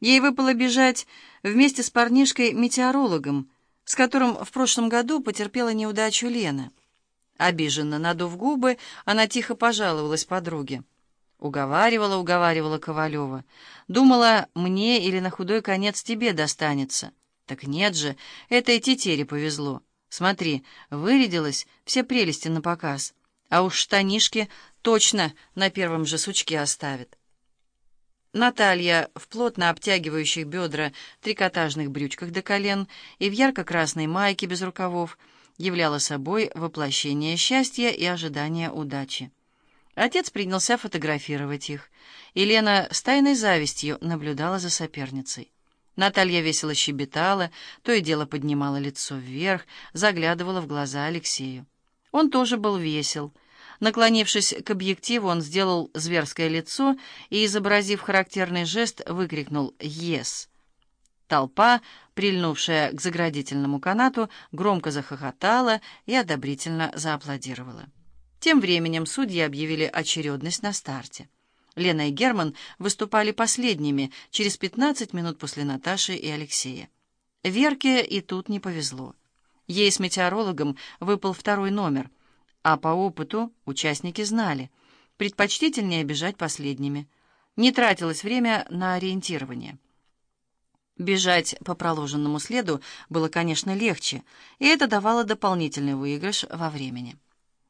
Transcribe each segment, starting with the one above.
Ей выпало бежать вместе с парнишкой-метеорологом, с которым в прошлом году потерпела неудачу Лена. Обиженно надув губы, она тихо пожаловалась подруге. Уговаривала, уговаривала Ковалева. Думала, мне или на худой конец тебе достанется. Так нет же, этой тетере повезло. Смотри, вырядилась, все прелести на показ. А уж штанишки точно на первом же сучке оставит. Наталья в плотно обтягивающих бедра трикотажных брючках до колен и в ярко-красной майке без рукавов являла собой воплощение счастья и ожидания удачи. Отец принялся фотографировать их, и Лена с тайной завистью наблюдала за соперницей. Наталья весело щебетала, то и дело поднимала лицо вверх, заглядывала в глаза Алексею. Он тоже был весел. Наклонившись к объективу, он сделал зверское лицо и, изобразив характерный жест, выкрикнул «Ес!». Толпа, прильнувшая к заградительному канату, громко захохотала и одобрительно зааплодировала. Тем временем судьи объявили очередность на старте. Лена и Герман выступали последними, через 15 минут после Наташи и Алексея. Верке и тут не повезло. Ей с метеорологом выпал второй номер, а по опыту участники знали, предпочтительнее бежать последними. Не тратилось время на ориентирование. Бежать по проложенному следу было, конечно, легче, и это давало дополнительный выигрыш во времени.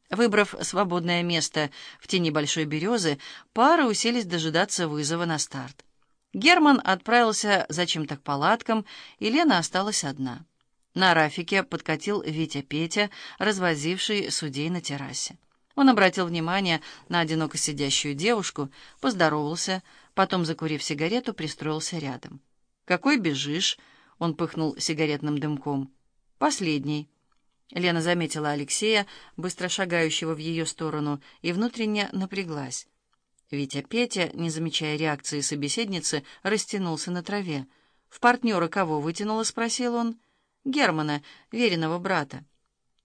Выбрав свободное место в тени большой березы, пары уселись дожидаться вызова на старт. Герман отправился зачем-то к палаткам, и Лена осталась одна. На Рафике подкатил Витя Петя, развозивший судей на террасе. Он обратил внимание на одиноко сидящую девушку, поздоровался, потом, закурив сигарету, пристроился рядом. «Какой бежишь?» — он пыхнул сигаретным дымком. «Последний». Лена заметила Алексея, быстро шагающего в ее сторону, и внутренне напряглась. Витя Петя, не замечая реакции собеседницы, растянулся на траве. «В партнера кого вытянуло?» — спросил он. «Германа, веренного брата».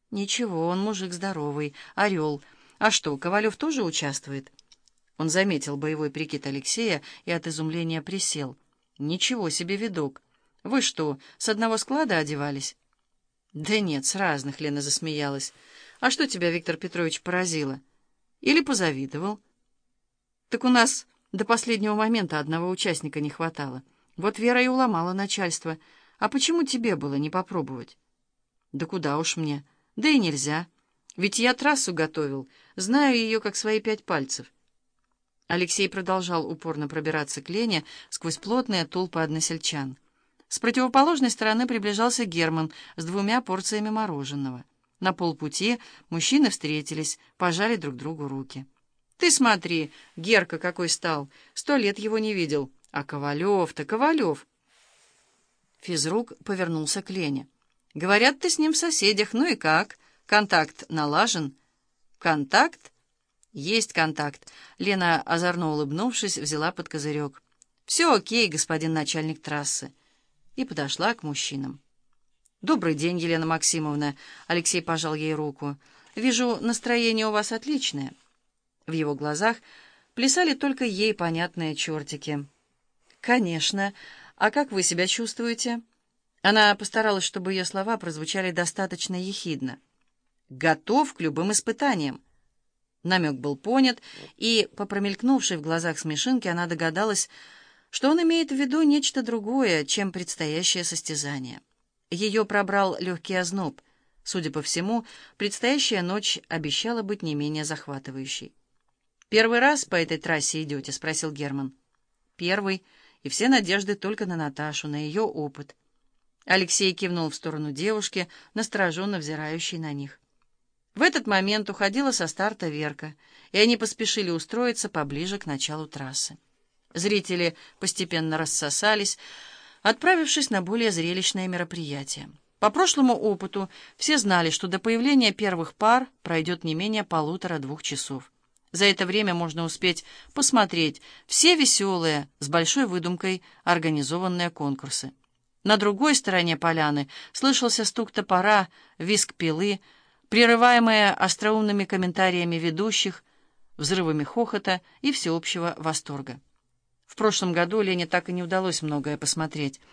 «Ничего, он мужик здоровый, орел. А что, Ковалев тоже участвует?» Он заметил боевой прикид Алексея и от изумления присел. «Ничего себе видок! Вы что, с одного склада одевались?» «Да нет, с разных», — Лена засмеялась. «А что тебя, Виктор Петрович, поразило? Или позавидовал?» «Так у нас до последнего момента одного участника не хватало. Вот Вера и уломала начальство. А почему тебе было не попробовать?» «Да куда уж мне? Да и нельзя. Ведь я трассу готовил, знаю ее как свои пять пальцев». Алексей продолжал упорно пробираться к Лене сквозь плотные толпы односельчан. С противоположной стороны приближался Герман с двумя порциями мороженого. На полпути мужчины встретились, пожали друг другу руки. «Ты смотри, Герка какой стал! Сто лет его не видел. А Ковалев-то Ковалев!» Физрук повернулся к Лене. «Говорят, ты с ним в соседях. Ну и как? Контакт налажен?» «Контакт?» «Есть контакт». Лена, озорно улыбнувшись, взяла под козырек. «Все окей, господин начальник трассы» и подошла к мужчинам. «Добрый день, Елена Максимовна!» Алексей пожал ей руку. «Вижу, настроение у вас отличное». В его глазах плясали только ей понятные чертики. «Конечно. А как вы себя чувствуете?» Она постаралась, чтобы ее слова прозвучали достаточно ехидно. «Готов к любым испытаниям». Намек был понят, и, по промелькнувшей в глазах смешинке, она догадалась, что он имеет в виду нечто другое, чем предстоящее состязание. Ее пробрал легкий озноб. Судя по всему, предстоящая ночь обещала быть не менее захватывающей. «Первый раз по этой трассе идете?» — спросил Герман. «Первый, и все надежды только на Наташу, на ее опыт». Алексей кивнул в сторону девушки, настороженно взирающей на них. В этот момент уходила со старта Верка, и они поспешили устроиться поближе к началу трассы. Зрители постепенно рассосались, отправившись на более зрелищное мероприятие. По прошлому опыту все знали, что до появления первых пар пройдет не менее полутора-двух часов. За это время можно успеть посмотреть все веселые, с большой выдумкой, организованные конкурсы. На другой стороне поляны слышался стук топора, визг пилы, прерываемые остроумными комментариями ведущих, взрывами хохота и всеобщего восторга. В прошлом году Лене так и не удалось многое посмотреть.